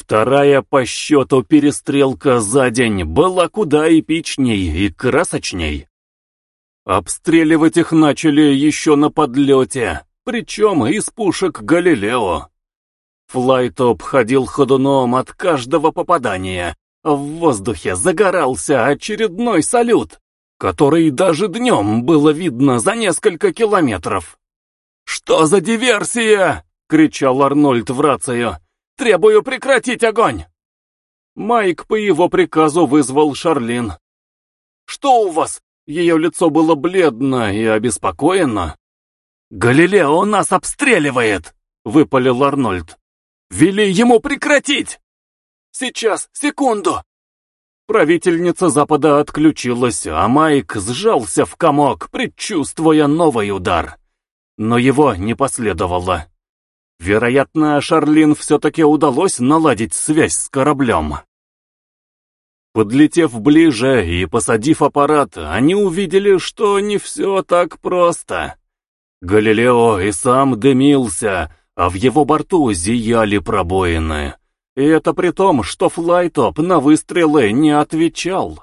Вторая по счету перестрелка за день была куда эпичней и красочней. Обстреливать их начали еще на подлете, причем из пушек Галилео. Флайтоп ходил ходуном от каждого попадания. В воздухе загорался очередной салют, который даже днем было видно за несколько километров. «Что за диверсия?» — кричал Арнольд в рацию. «Требую прекратить огонь!» Майк по его приказу вызвал Шарлин. «Что у вас?» Ее лицо было бледно и обеспокоено. «Галилео нас обстреливает!» — выпалил Арнольд. Вели ему прекратить! Сейчас, секунду!» Правительница Запада отключилась, а Майк сжался в комок, предчувствуя новый удар. Но его не последовало. Вероятно, Шарлин все-таки удалось наладить связь с кораблем. Подлетев ближе и посадив аппарат, они увидели, что не все так просто. Галилео и сам дымился, а в его борту зияли пробоины. И это при том, что флайтоп на выстрелы не отвечал.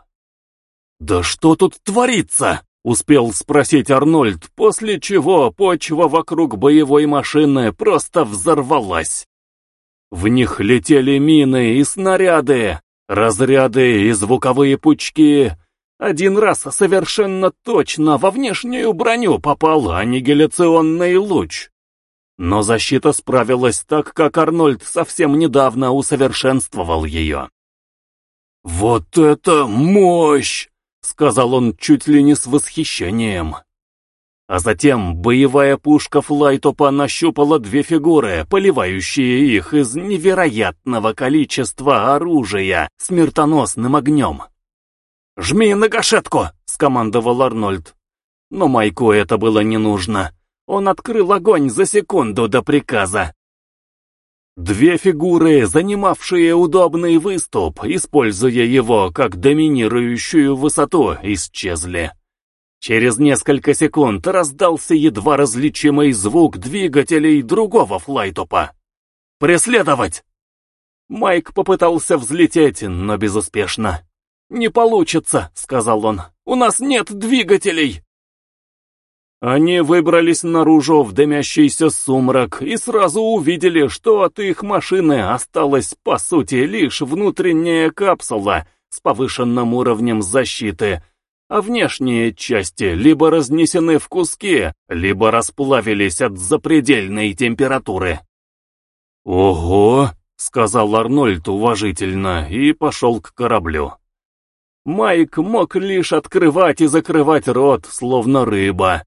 «Да что тут творится?» — успел спросить Арнольд, после чего почва вокруг боевой машины просто взорвалась. В них летели мины и снаряды, разряды и звуковые пучки. Один раз совершенно точно во внешнюю броню попал аннигиляционный луч. Но защита справилась так, как Арнольд совсем недавно усовершенствовал ее. «Вот это мощь!» — сказал он чуть ли не с восхищением. А затем боевая пушка Флайтопа нащупала две фигуры, поливающие их из невероятного количества оружия смертоносным огнем. «Жми на гашетку!» — скомандовал Арнольд. Но Майку это было не нужно. Он открыл огонь за секунду до приказа. Две фигуры, занимавшие удобный выступ, используя его как доминирующую высоту, исчезли. Через несколько секунд раздался едва различимый звук двигателей другого флайтопа. «Преследовать!» Майк попытался взлететь, но безуспешно. «Не получится», — сказал он. «У нас нет двигателей!» Они выбрались наружу в дымящийся сумрак и сразу увидели, что от их машины осталась, по сути, лишь внутренняя капсула с повышенным уровнем защиты, а внешние части либо разнесены в куски, либо расплавились от запредельной температуры. «Ого!» — сказал Арнольд уважительно и пошел к кораблю. Майк мог лишь открывать и закрывать рот, словно рыба,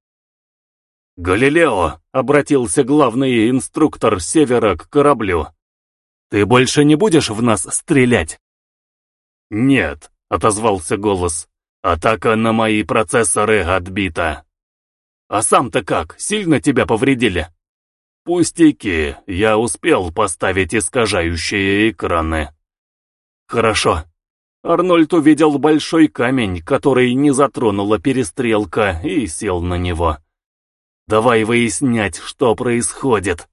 «Галилео!» — обратился главный инструктор Севера к кораблю. «Ты больше не будешь в нас стрелять?» «Нет», — отозвался голос. «Атака на мои процессоры отбита». «А сам-то как, сильно тебя повредили?» «Пустяки, я успел поставить искажающие экраны». «Хорошо». Арнольд увидел большой камень, который не затронула перестрелка, и сел на него. Давай выяснять, что происходит.